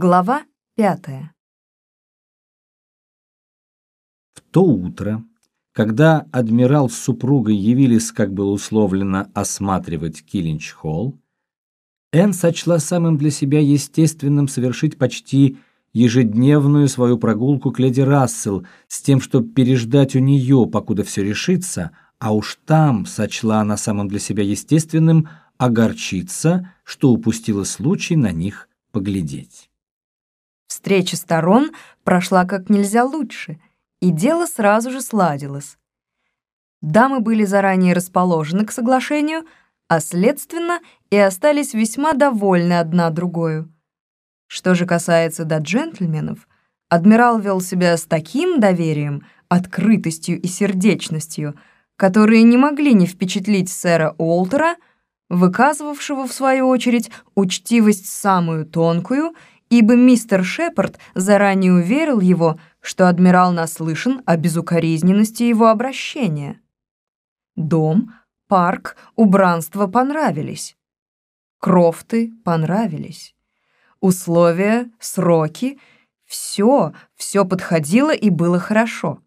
Глава пятая. В то утро, когда адмирал с супругой явились, как было условлено, осматривать Киллинч-холл, Энн сочла самым для себя естественным совершить почти ежедневную свою прогулку к леди Рассел с тем, чтобы переждать у нее, покуда все решится, а уж там сочла она самым для себя естественным огорчиться, что упустила случай на них поглядеть. Встреча сторон прошла как нельзя лучше, и дело сразу же сладилось. Дамы были заранее расположены к соглашению, а следственно и остались весьма довольны одна другою. Что же касается до джентльменов, адмирал вел себя с таким доверием, открытостью и сердечностью, которые не могли не впечатлить сэра Уолтера, выказывавшего, в свою очередь, учтивость самую тонкую, ибо мистер Шепард заранее уверил его, что адмирал наслышан о безукоризненности его обращения. Дом, парк, убранство понравились. Крофты понравились. Условия, сроки — все, все подходило и было хорошо.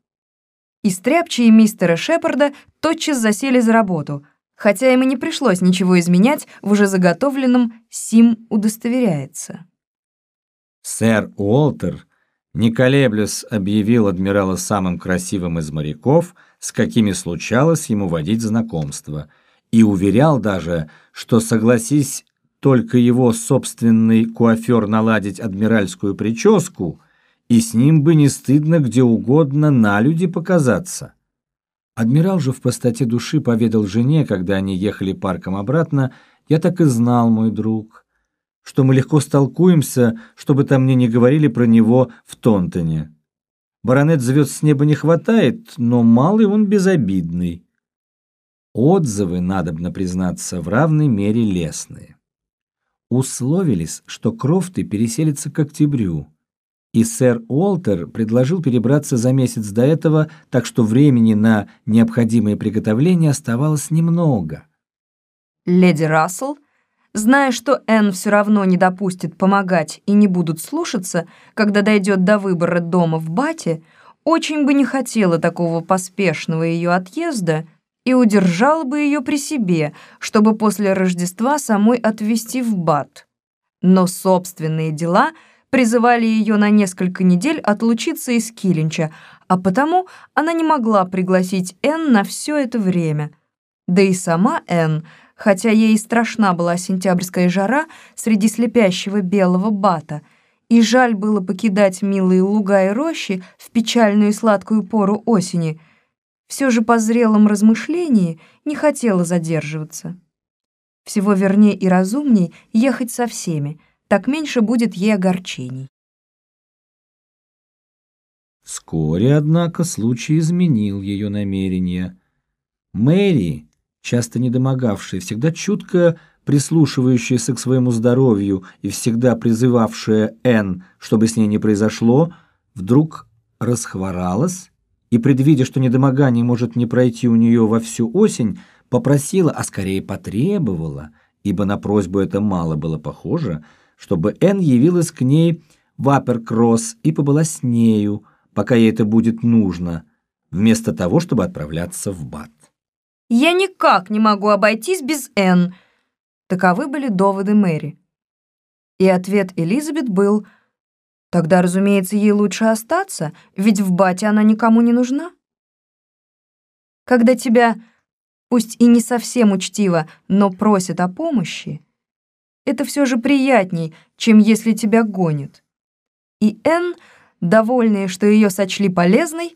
И стряпчие мистера Шепарда тотчас засели за работу, хотя им и не пришлось ничего изменять в уже заготовленном «сим удостоверяется». Сэр Уолтер, не колеблясь, объявил адмирала самым красивым из моряков, с какими случалось ему водить знакомство, и уверял даже, что, согласись только его собственный куафер наладить адмиральскую прическу, и с ним бы не стыдно где угодно на люди показаться. Адмирал же в простоте души поведал жене, когда они ехали парком обратно, «Я так и знал, мой друг, что мы легко столкуемся, чтобы там мне не говорили про него в Тонтоне. Баронет звезд с неба не хватает, но малый он безобидный». Отзывы, надобно признаться, в равной мере лестные. Условились, что Крофты переселятся к октябрю, и сэр Уолтер предложил перебраться за месяц до этого, так что времени на необходимые приготовления оставалось немного. Леди Рассел, зная, что Энн все равно не допустит помогать и не будут слушаться, когда дойдет до выбора дома в Бате, очень бы не хотела такого поспешного ее отъезда и удержала бы ее при себе, чтобы после Рождества самой отвезти в Бат. Но собственные дела — призывали ее на несколько недель отлучиться из Килинча, а потому она не могла пригласить Энн на все это время. Да и сама Энн, хотя ей страшна была сентябрьская жара среди слепящего белого бата, и жаль было покидать милые луга и рощи в печальную и сладкую пору осени, все же по зрелом размышлении не хотела задерживаться. Всего вернее и разумней ехать со всеми — так меньше будет ей огорчений. Вскоре, однако, случай изменил ее намерения. Мэри, часто недомогавшая, всегда чутко прислушивающаяся к своему здоровью и всегда призывавшая Энн, чтобы с ней не произошло, вдруг расхворалась и, предвидя, что недомогание может не пройти у нее во всю осень, попросила, а скорее потребовала, ибо на просьбу это мало было похоже, чтобы Энн явилась к ней в Аперкросс и побыла с нею, пока ей это будет нужно, вместо того, чтобы отправляться в Бат. «Я никак не могу обойтись без Энн», — таковы были доводы Мэри. И ответ Элизабет был, «Тогда, разумеется, ей лучше остаться, ведь в Бате она никому не нужна». Когда тебя, пусть и не совсем учтиво, но просят о помощи, это все же приятней, чем если тебя гонят. И Энн, довольная, что ее сочли полезной,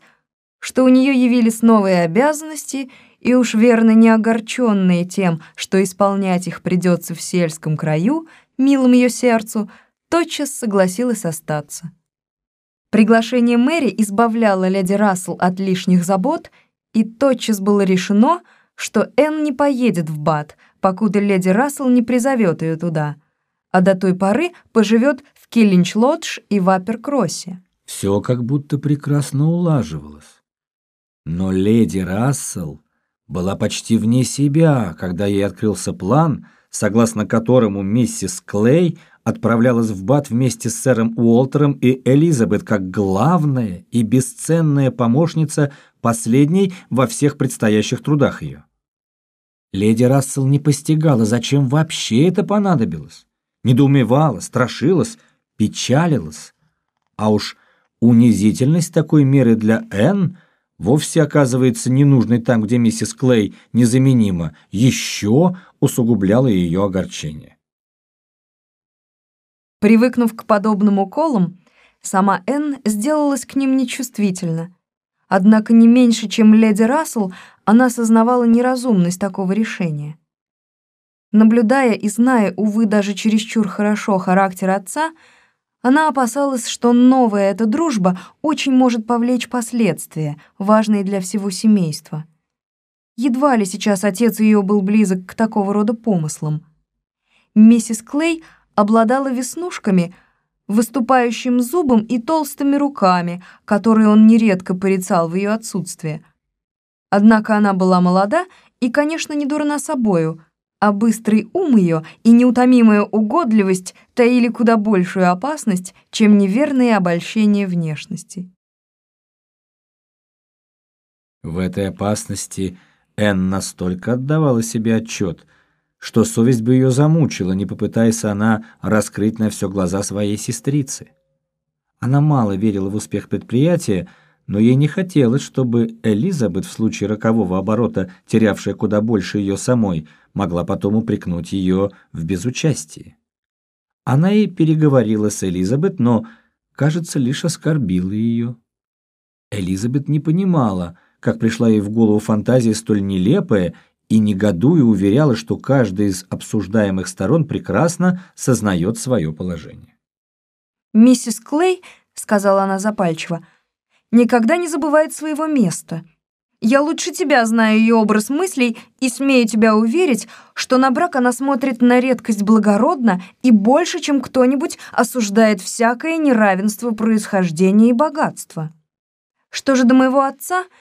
что у нее явились новые обязанности, и уж верно не огорченные тем, что исполнять их придется в сельском краю, милым ее сердцу, тотчас согласилась остаться. Приглашение Мэри избавляло леди Рассел от лишних забот, и тотчас было решено, что Энн не поедет в Бат, покуда леди Рассел не призовет ее туда, а до той поры поживет в Киллинч-Лодж и в Аперкроссе. Все как будто прекрасно улаживалось. Но леди Рассел была почти вне себя, когда ей открылся план, согласно которому миссис Клей отправлялась в Бат вместе с сэром Уолтером и Элизабет как главная и бесценная помощница последней во всех предстоящих трудах ее. Леди Рассел не постигала, зачем вообще это понадобилось. Недоумевала, страшилась, печалилась. А уж унизительность такой меры для Энн вовсе оказывается ненужной там, где миссис Клей незаменима, еще усугубляла ее огорчение. Привыкнув к подобным уколам, сама Энн сделалась к ним нечувствительна. Однако не меньше, чем леди Рассел, она осознавала неразумность такого решения. Наблюдая и зная, увы, даже чересчур хорошо характер отца, она опасалась, что новая эта дружба очень может повлечь последствия, важные для всего семейства. Едва ли сейчас отец ее был близок к такого рода помыслам. Миссис Клей — обладала веснушками, выступающим зубом и толстыми руками, которые он нередко порицал в ее отсутствие. Однако она была молода и, конечно, не дурна собою, а быстрый ум ее и неутомимая угодливость таили куда большую опасность, чем неверные обольщения внешности. В этой опасности Энн настолько отдавала себе отчет, что совесть бы ее замучила, не попытаясь она раскрыть на все глаза своей сестрицы. Она мало верила в успех предприятия, но ей не хотелось, чтобы Элизабет в случае рокового оборота, терявшая куда больше ее самой, могла потом упрекнуть ее в безучастии. Она и переговорила с Элизабет, но, кажется, лишь оскорбила ее. Элизабет не понимала, как пришла ей в голову фантазия столь нелепая и негодуя уверяла, что каждая из обсуждаемых сторон прекрасно сознает свое положение. «Миссис Клей», — сказала она запальчиво, — «никогда не забывает своего места. Я лучше тебя знаю ее образ мыслей и смею тебя уверить, что на брак она смотрит на редкость благородно и больше, чем кто-нибудь осуждает всякое неравенство происхождения и богатства. Что же до моего отца —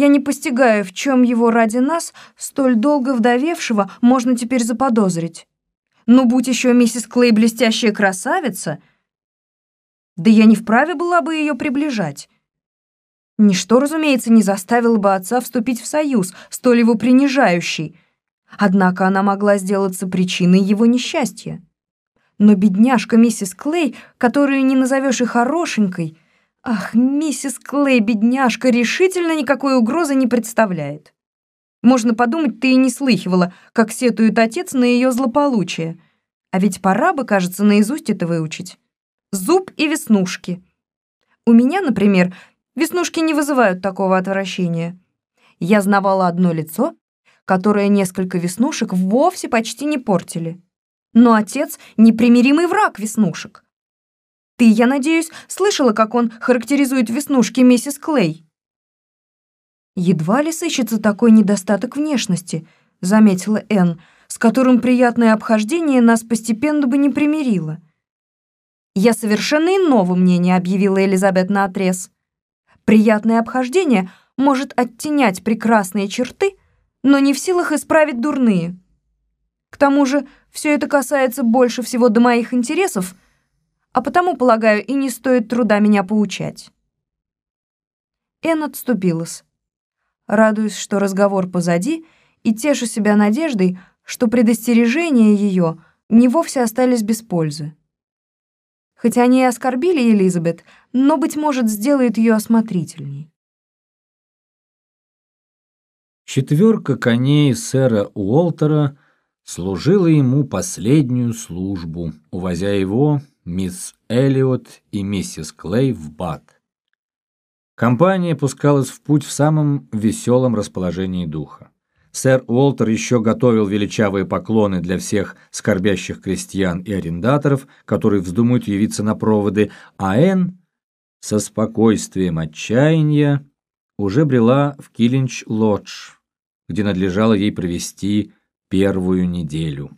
я не постигаю, в чем его ради нас, столь долго вдовевшего, можно теперь заподозрить. Но будь еще миссис Клей блестящая красавица, да я не вправе была бы ее приближать. Ничто, разумеется, не заставило бы отца вступить в союз, столь его принижающий. Однако она могла сделаться причиной его несчастья. Но бедняжка миссис Клей, которую не назовешь и хорошенькой, Ах, миссис Клей, бедняжка, решительно никакой угрозы не представляет. Можно подумать, ты и не слыхивала, как сетует отец на ее злополучие. А ведь пора бы, кажется, наизусть это выучить. Зуб и веснушки. У меня, например, веснушки не вызывают такого отвращения. Я знавала одно лицо, которое несколько веснушек вовсе почти не портили. Но отец — непримиримый враг веснушек. Ты, я надеюсь, слышала, как он характеризует веснушки миссис Клей?» «Едва ли сыщется такой недостаток внешности», — заметила Энн, с которым приятное обхождение нас постепенно бы не примирило. «Я совершенно иного мнения», — объявила Элизабет наотрез. «Приятное обхождение может оттенять прекрасные черты, но не в силах исправить дурные. К тому же все это касается больше всего до моих интересов — а потому, полагаю, и не стоит труда меня поучать». Эн отступилась, радуясь, что разговор позади, и тешу себя надеждой, что предостережения ее не вовсе остались без пользы. Хотя они и оскорбили Элизабет, но, быть может, сделает ее осмотрительней. Четверка коней сэра Уолтера служила ему последнюю службу, увозя его мисс Эллиот и миссис Клей в Бат. Компания пускалась в путь в самом веселом расположении духа. Сэр Уолтер еще готовил величавые поклоны для всех скорбящих крестьян и арендаторов, которые вздумают явиться на проводы, а Энн со спокойствием отчаяния уже брела в Киллинч-Лодж, где надлежало ей провести первую неделю.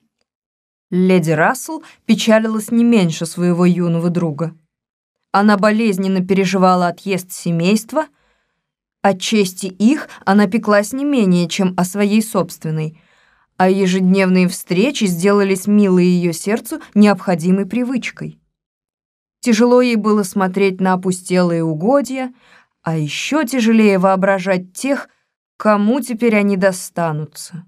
Леди Рассел печалилась не меньше своего юного друга. Она болезненно переживала отъезд семейства, о чести их она пеклась не менее, чем о своей собственной. а ежедневные встречи сделались милой ее сердцу необходимой привычкой. Тяжело ей было смотреть на опустелые угодья, а еще тяжелее воображать тех, кому теперь они достанутся.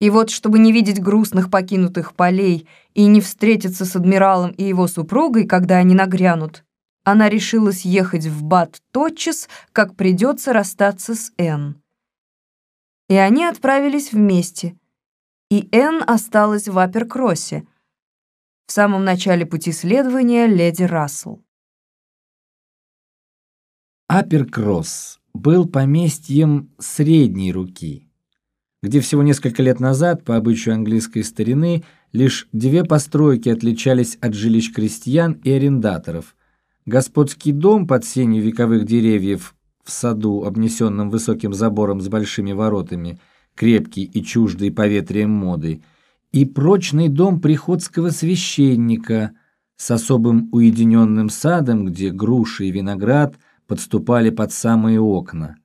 И вот, чтобы не видеть грустных покинутых полей и не встретиться с адмиралом и его супругой, когда они нагрянут, она решилась ехать в Бат тотчас, как придется расстаться с Энн. И они отправились вместе, и Энн осталась в Аперкроссе, в самом начале пути следования леди Рассел. Аперкросс был поместьем средней руки, где всего несколько лет назад, по обычаю английской старины, лишь две постройки отличались от жилищ крестьян и арендаторов. Господский дом под сенью вековых деревьев в саду, обнесенном высоким забором с большими воротами, крепкий и чуждый поветрием моды, и прочный дом приходского священника с особым уединенным садом, где груши и виноград подступали под самые окна.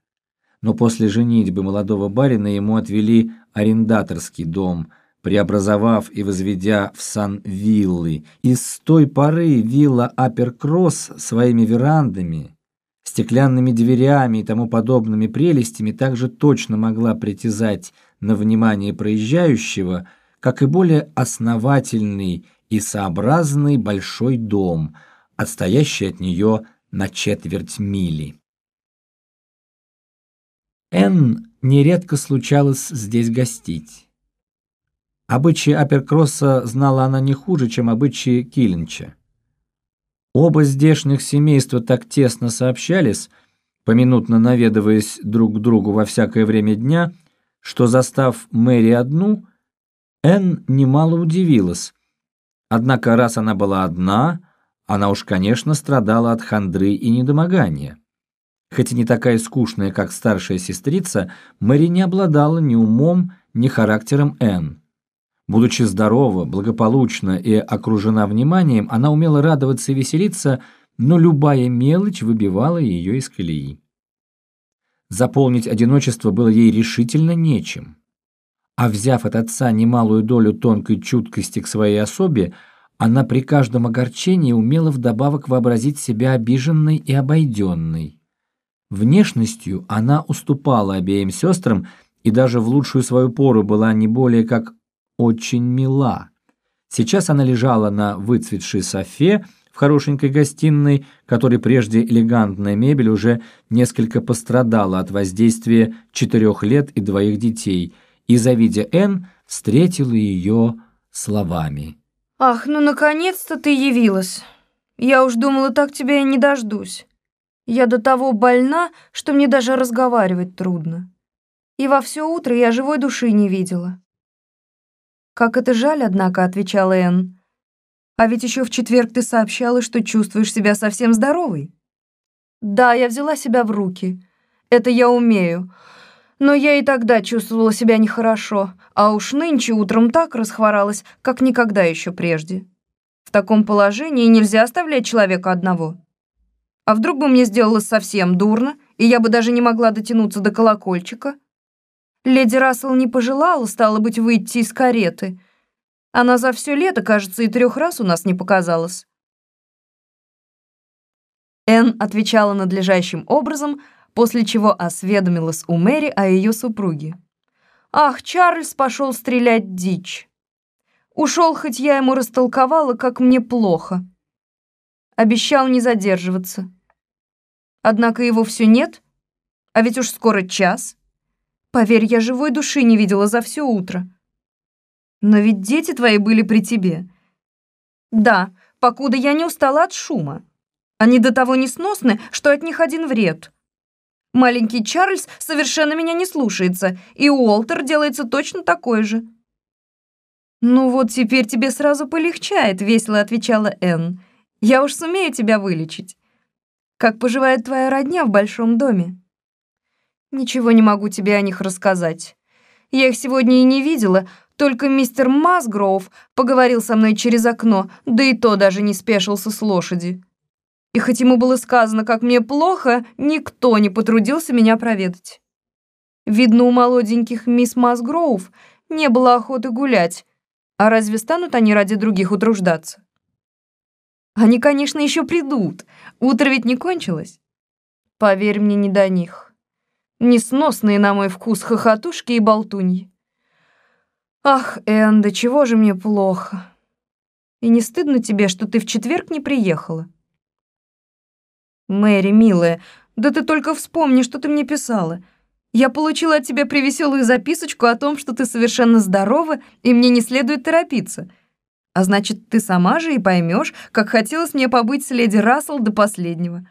Но после женитьбы молодого барина ему отвели арендаторский дом, преобразовав и возведя в сан виллы, и с той поры вилла Аперкросс своими верандами, стеклянными дверями и тому подобными прелестями также точно могла притязать на внимание проезжающего, как и более основательный и сообразный большой дом, отстоящий от нее на четверть мили. Энн нередко случалось здесь гостить. Обычаи Аперкросса знала она не хуже, чем обычаи Киллинча. Оба здешних семейства так тесно сообщались, поминутно наведываясь друг к другу во всякое время дня, что, застав Мэри одну, Энн немало удивилась. Однако раз она была одна, она уж, конечно, страдала от хандры и недомогания. Хоть и не такая скучная, как старшая сестрица, Мэри не обладала ни умом, ни характером Энн. Будучи здорова, благополучна и окружена вниманием, она умела радоваться и веселиться, но любая мелочь выбивала ее из колеи. Заполнить одиночество было ей решительно нечем. А взяв от отца немалую долю тонкой чуткости к своей особе, она при каждом огорчении умела вдобавок вообразить себя обиженной и обойденной. Внешностью она уступала обеим сестрам и даже в лучшую свою пору была не более как очень мила. Сейчас она лежала на выцветшей софе в хорошенькой гостиной, которой прежде элегантная мебель уже несколько пострадала от воздействия четырех лет и двоих детей, и, завидя Энн, встретила ее словами. «Ах, ну наконец-то ты явилась! Я уж думала, так тебя и не дождусь. Я до того больна, что мне даже разговаривать трудно. И во все утро я живой души не видела. «Как это жаль, однако», — отвечала Энн. «А ведь еще в четверг ты сообщала, что чувствуешь себя совсем здоровой». «Да, я взяла себя в руки. Это я умею. Но я и тогда чувствовала себя нехорошо, а уж нынче утром так расхворалась, как никогда еще прежде. В таком положении нельзя оставлять человека одного. А вдруг бы мне сделалось совсем дурно, и я бы даже не могла дотянуться до колокольчика?» Леди Рассел не пожелала, стало быть, выйти из кареты. Она за все лето, кажется, и трех раз у нас не показалась. Энн отвечала надлежащим образом, после чего осведомилась у Мэри о ее супруге. «Ах, Чарльз пошел стрелять дичь. Ушел, хоть я ему растолковала, как мне плохо. Обещал не задерживаться. Однако его все нет, а ведь уж скоро час». Поверь, я живой души не видела за все утро. Но ведь дети твои были при тебе. Да, покуда я не устала от шума. Они до того несносны, что от них один вред. Маленький Чарльз совершенно меня не слушается, и Уолтер делается точно такой же. «Ну вот теперь тебе сразу полегчает», — весело отвечала Энн. «Я уж сумею тебя вылечить. Как поживает твоя родня в большом доме?» Ничего не могу тебе о них рассказать. Я их сегодня и не видела, только мистер Масгроув поговорил со мной через окно, да и то даже не спешился с лошади. И хоть ему было сказано, как мне плохо, никто не потрудился меня проведать. Видно, у молоденьких мисс Масгроув не было охоты гулять. А разве станут они ради других утруждаться? Они, конечно, еще придут. Утро ведь не кончилось. Поверь мне, не до них. Несносные на мой вкус хохотушки и болтуньи. Ах, Энн, да чего же мне плохо. И не стыдно тебе, что ты в четверг не приехала? Мэри, милая, да ты только вспомни, что ты мне писала. Я получила от тебя привеселую записочку о том, что ты совершенно здорова, и мне не следует торопиться. А значит, ты сама же и поймешь, как хотелось мне побыть с леди Рассел до последнего.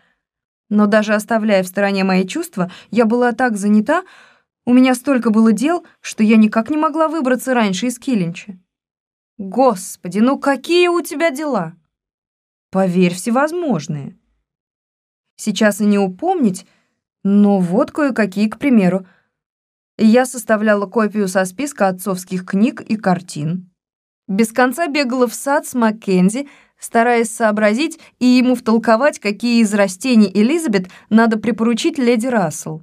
Но даже оставляя в стороне мои чувства, я была так занята, у меня столько было дел, что я никак не могла выбраться раньше из Киллинча. Господи, ну какие у тебя дела? Поверь, всевозможные. Сейчас и не упомнить, но вот кое-какие, к примеру. Я составляла копию со списка отцовских книг и картин. Без конца бегала в сад с Маккензи, стараясь сообразить и ему втолковать, какие из растений Элизабет надо припоручить леди Рассел.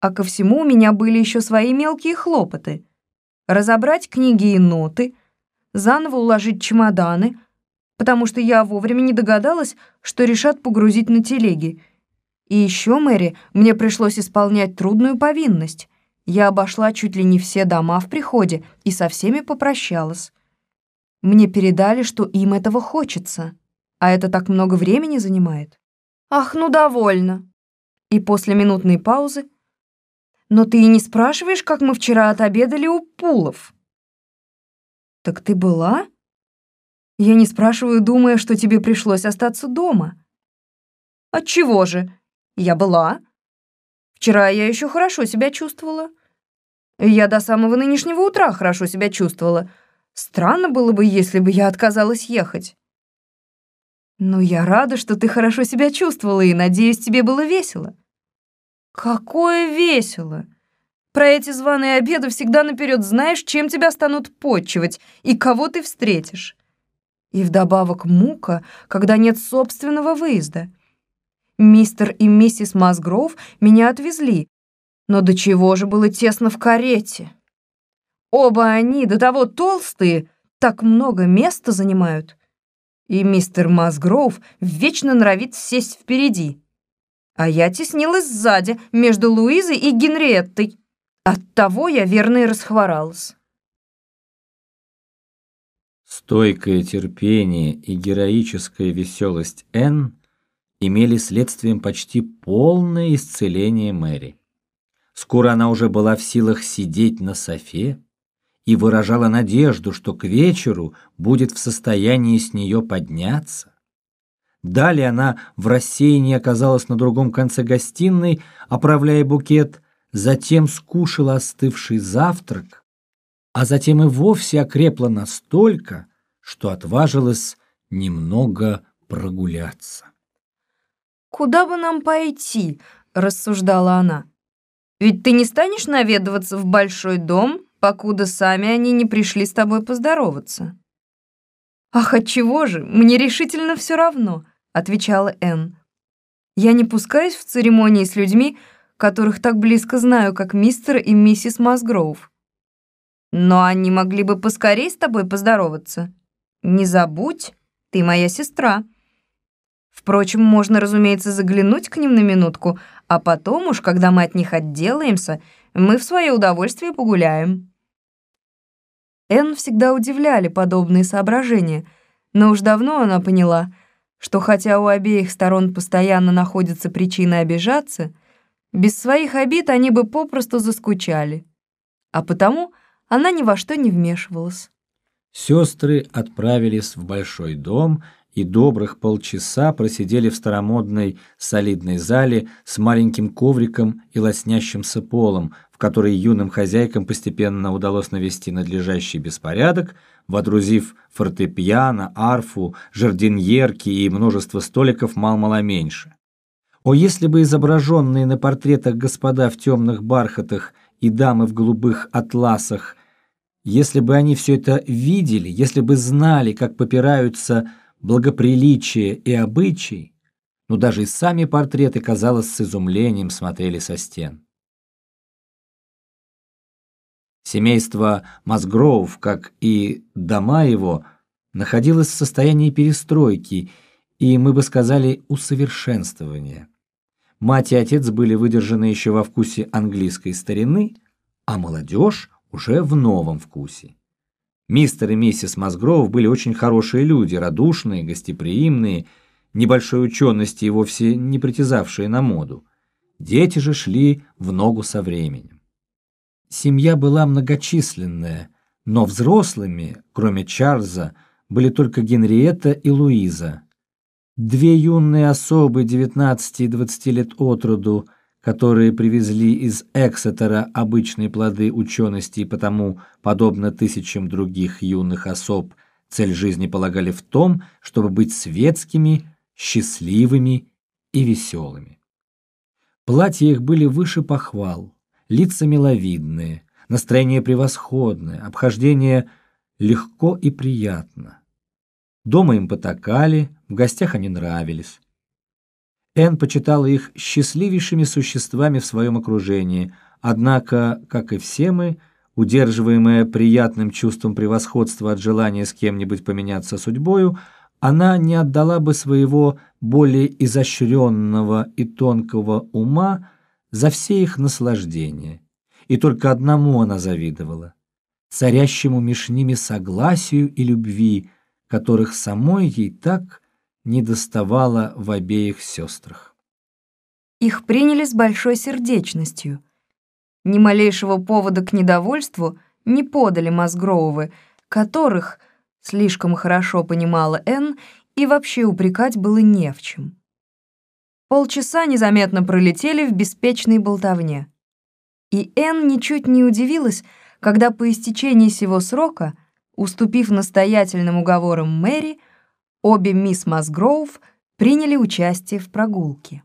А ко всему у меня были еще свои мелкие хлопоты. Разобрать книги и ноты, заново уложить чемоданы, потому что я вовремя не догадалась, что решат погрузить на телеги. И еще, Мэри, мне пришлось исполнять трудную повинность. Я обошла чуть ли не все дома в приходе и со всеми попрощалась. Мне передали, что им этого хочется. А это так много времени занимает. Ах, ну довольно. И после минутной паузы. Но ты и не спрашиваешь, как мы вчера отобедали у Пулов. Так ты была? Я не спрашиваю, думая, что тебе пришлось остаться дома. Отчего же? Я была. Вчера я еще хорошо себя чувствовала. Я до самого нынешнего утра хорошо себя чувствовала. Странно было бы, если бы я отказалась ехать. Но я рада, что ты хорошо себя чувствовала, и надеюсь, тебе было весело. Какое весело! Про эти званые обеды всегда наперед знаешь, чем тебя станут почивать и кого ты встретишь. И вдобавок мука, когда нет собственного выезда. Мистер и миссис Масгроув меня отвезли, но до чего же было тесно в карете. Оба они до того толстые, так много места занимают. И мистер Масгроув вечно норовит сесть впереди. А я теснилась сзади, между Луизой и Генриеттой. Оттого я верно и расхворалась. Стойкое терпение и героическая веселость Энн имели следствием почти полное исцеление Мэри. Скоро она уже была в силах сидеть на софе, и выражала надежду, что к вечеру будет в состоянии с нее подняться. Далее она в рассеянии оказалась на другом конце гостиной, оправляя букет, затем скушала остывший завтрак, а затем и вовсе окрепла настолько, что отважилась немного прогуляться. «Куда бы нам пойти?» — рассуждала она. «Ведь ты не станешь наведываться в большой дом покуда сами они не пришли с тобой поздороваться». «Ах, отчего же? Мне решительно все равно», — отвечала Энн. «Я не пускаюсь в церемонии с людьми, которых так близко знаю, как мистер и миссис Масгроув. Но они могли бы поскорей с тобой поздороваться. Не забудь, ты моя сестра». Впрочем, можно, разумеется, заглянуть к ним на минутку, а потом уж, когда мы от них отделаемся, мы в свое удовольствие погуляем». Энн всегда удивляли подобные соображения, но уж давно она поняла, что хотя у обеих сторон постоянно находится причина обижаться, без своих обид они бы попросту заскучали. А потому она ни во что не вмешивалась. Сестры отправились в большой дом — и добрых полчаса просидели в старомодной солидной зале с маленьким ковриком и лоснящимся полом, в который юным хозяйкам постепенно удалось навести надлежащий беспорядок, водрузив фортепиано, арфу, жардиньерки и множество столиков мал-мало меньше. О, если бы изображенные на портретах господа в темных бархатах и дамы в голубых атласах, если бы они все это видели, если бы знали, как попираются благоприличие и обычай, но даже и сами портреты, казалось, с изумлением смотрели со стен. Семейство Мазгроув, как и дома его, находилось в состоянии перестройки и, мы бы сказали, усовершенствования. Мать и отец были выдержаны еще во вкусе английской старины, а молодежь уже в новом вкусе. Мистер и миссис Мазгроув были очень хорошие люди, радушные, гостеприимные, небольшой учености и вовсе не притязавшие на моду. Дети же шли в ногу со временем. Семья была многочисленная, но взрослыми, кроме Чарльза, были только Генриетта и Луиза. Две юные особы 19 и 20 лет от роду, которые привезли из Эксетера обычные плоды учености и потому, подобно тысячам других юных особ, цель жизни полагали в том, чтобы быть светскими, счастливыми и веселыми. Платья их были выше похвал, лица миловидные, настроение превосходное, обхождение легко и приятно. Дома им потакали, в гостях они нравились. Энн почитала их счастливейшими существами в своем окружении, однако, как и все мы, удерживаемая приятным чувством превосходства от желания с кем-нибудь поменяться судьбою, она не отдала бы своего более изощренного и тонкого ума за все их наслаждения. И только одному она завидовала — царящему меж ними согласию и любви, которых самой ей так не доставало в обеих сестрах. Их приняли с большой сердечностью. Ни малейшего повода к недовольству не подали Мазгроувы, которых, слишком хорошо понимала Энн, и вообще упрекать было не в чем. Полчаса незаметно пролетели в беспечной болтовне. И Энн ничуть не удивилась, когда по истечении сего срока — Уступив настоятельным уговорам Мэри, обе мисс Масгроув приняли участие в прогулке.